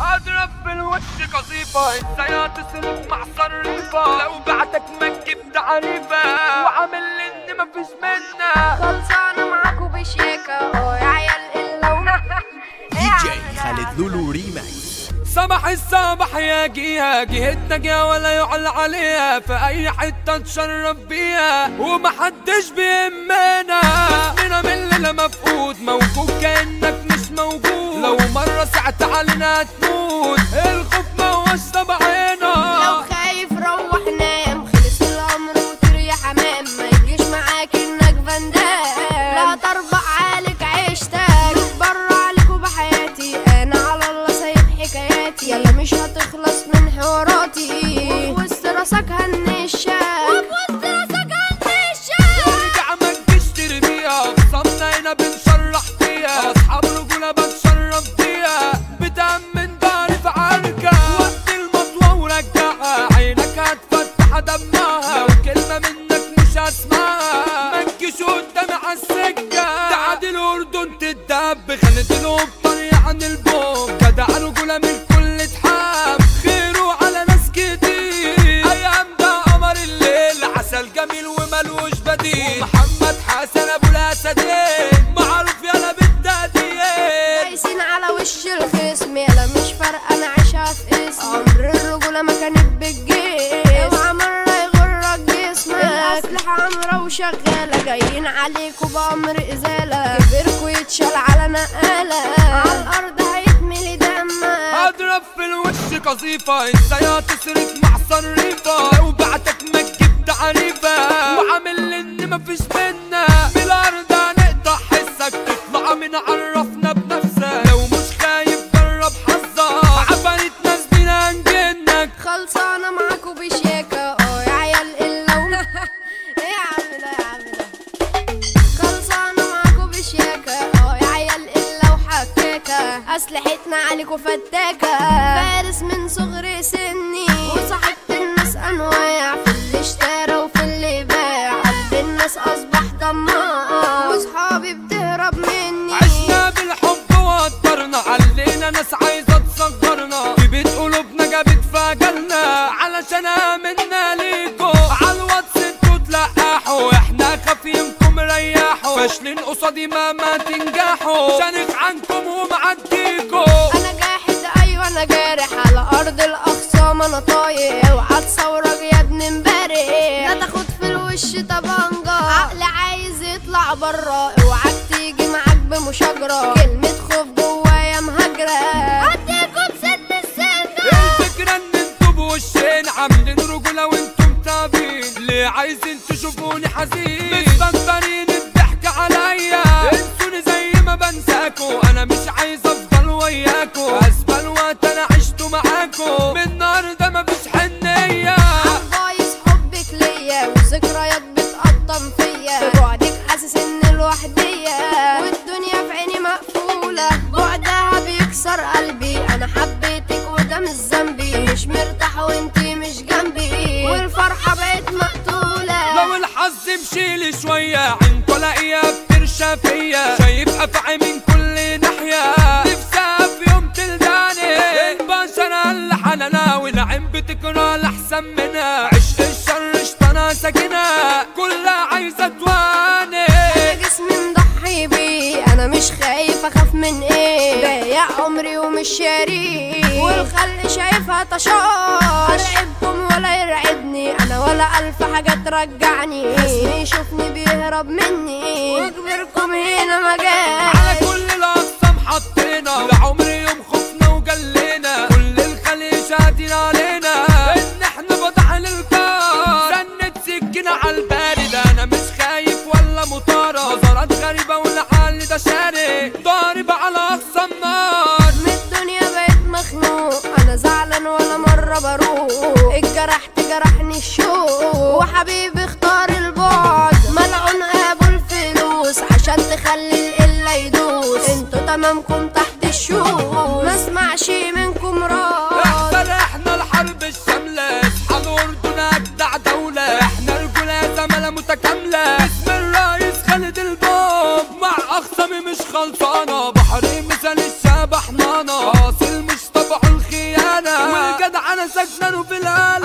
أضرب بالوش قصيفة إزاي تصرف مع صريفة. لو بعتك ما تجيب تعريفة وعامل إن مفيش منها. خلصانة معاكوا بشياكة آه يا عيال الا دي جي خالد لولو ريماكس. سمح السمح يا جيها. جهتنا جا ولا يعلى عليها. في أي حتة نشرف بيها. ومحدش بيهمنا. اسمنا من الليلة مفقود. موجود كأنك مش موجود. لو مرة سعت علينا هتموت رجولة من كل اتحاب خيره على ناس كتير. أيام ده قمر الليل. عسل جميل وملوش بديل. ومحمد حسن أبو الأسدين. معروف يلا بالتقدير دايسين على وش الخصم يلا مش فارقة أنا عايشة في اسم عمر الرجولة ما كانت بالجيش. اوعى مرة يغرك جسمك. الأسلحة عمرة وشغالة. جايين عليكوا بأمر إزالة. كبركوا يتشال على نقالة. على الأرض الوش قصيفة إزاي هتصرف مع صريفة بعتك ما تجيب تعريفة وعامل إن مفيش منا بالارض هنقطع حسك. تطلع من عرفنا بنفسك. لو مش خايف جرب حظك. عفاريت ناس بينا هنجنك خلصانة معاكوا بشياكة آه يا عيال. إيه يا عم يا عم خلصانة آه يا عيال عليكوا فتاكة فارس من صغر سني. وصاحبت الناس أنواع في اللي اشترى وفي اللي باع. قلب الناس أصبح طماع وصحابي بتهرب مني. عشنا بالحب وقدرنا علينا ناس عايزة تصغرنا. بيت قلوبنا جابت فجلنا علشان آمنا ليكو. عالواتس أنتوا تلقحوا إحنا خافينكم ريحوا. فاشلين قصادي ما ما تنجحوا. شانق عنكم أيوه أنا جارح على أرض الاخصام أنا طايق اوعى تصورك يا ابن امبارح. لا تاخد في الوش طبنجة عقلي عايز يطلع برا. اوعاك تيجي معاك بمشاجرة. كلمة خوف جوايا مهاجرة. هديكوا بسن السنة. الفكرة إن أنتوا بوشين عاملين رجولة وأنتم تابين ليه عايزين تشوفوني حزين؟ وده مش مرتاح وانتي مش جنبي. والفرحة بقت مقتولة. لو الحظ مشيلي شوية عينكوا الاقيها بترشى فيا. شايف افعي من كل ناحية. نفسها في يوم تلداني. البشر اللي حنانا والعين بتكره الأحسن منها عشق الشر شطنا ساكنها كلها عايزة تواني. أنا جسمي مضحي بيه. أنا مش خايف أخاف من إيه. بايع عمري ومش شاريه. والخلق شايفها طشاش. ارعبكم ولا يرعبني. أنا ولا ألف حاجة ترجعني. خصمي يشوفني بيهرب مني. وكبركم هنا مجال على كل الأقسام حطينا. لعمر يوم خفنا وجلينا. كل الخليج شاهدين علينا. إن إحنا فتح للكار. سنة سكينة على البارد. أنا مش خايف ولا مطارة. نظرات غريبة والحال ده شاري جرح تجرحني الشوق وحبيبي اختار البعد. ملعون ابو الفلوس عشان تخلي القلة يدوس. أنتوا تمامكم تحت الشوق ما اسمعش منكم راس احسن إحنا الحرب الشاملة. اصحاب أردن أبدع دولة. إحنا رجوله زماله متكاملة. اسم الرئيس خالد الباب. مع اخصامي مش خلصانة. بحري مثال الشاب احنانه اصل مش طبعه الخيانة. والجدعنة سجنانه في الاله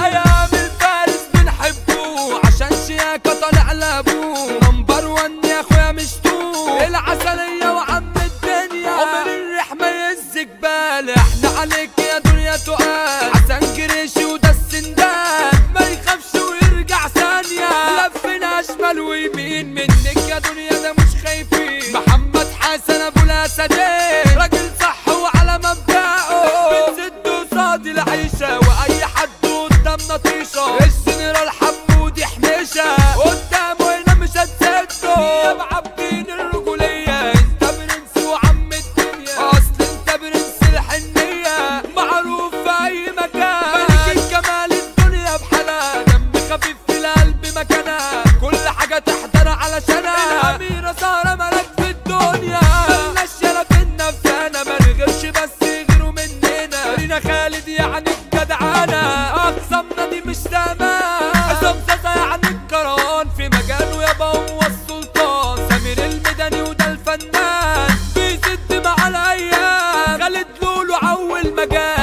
منك يا دنيا ده مش خايفين. محمد حسن أبو الأسدين. يا خالد يعني الجدعانة أقسمنا دي مش تمام حسام ساسا يعني الكران في مجاله يابا هو السلطان. سمير المدني وده الفنان. بيسد مع الأيام خالد لولو عو المجال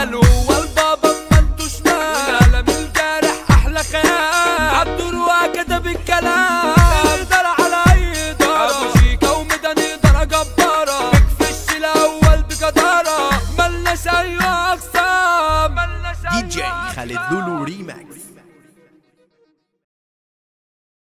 do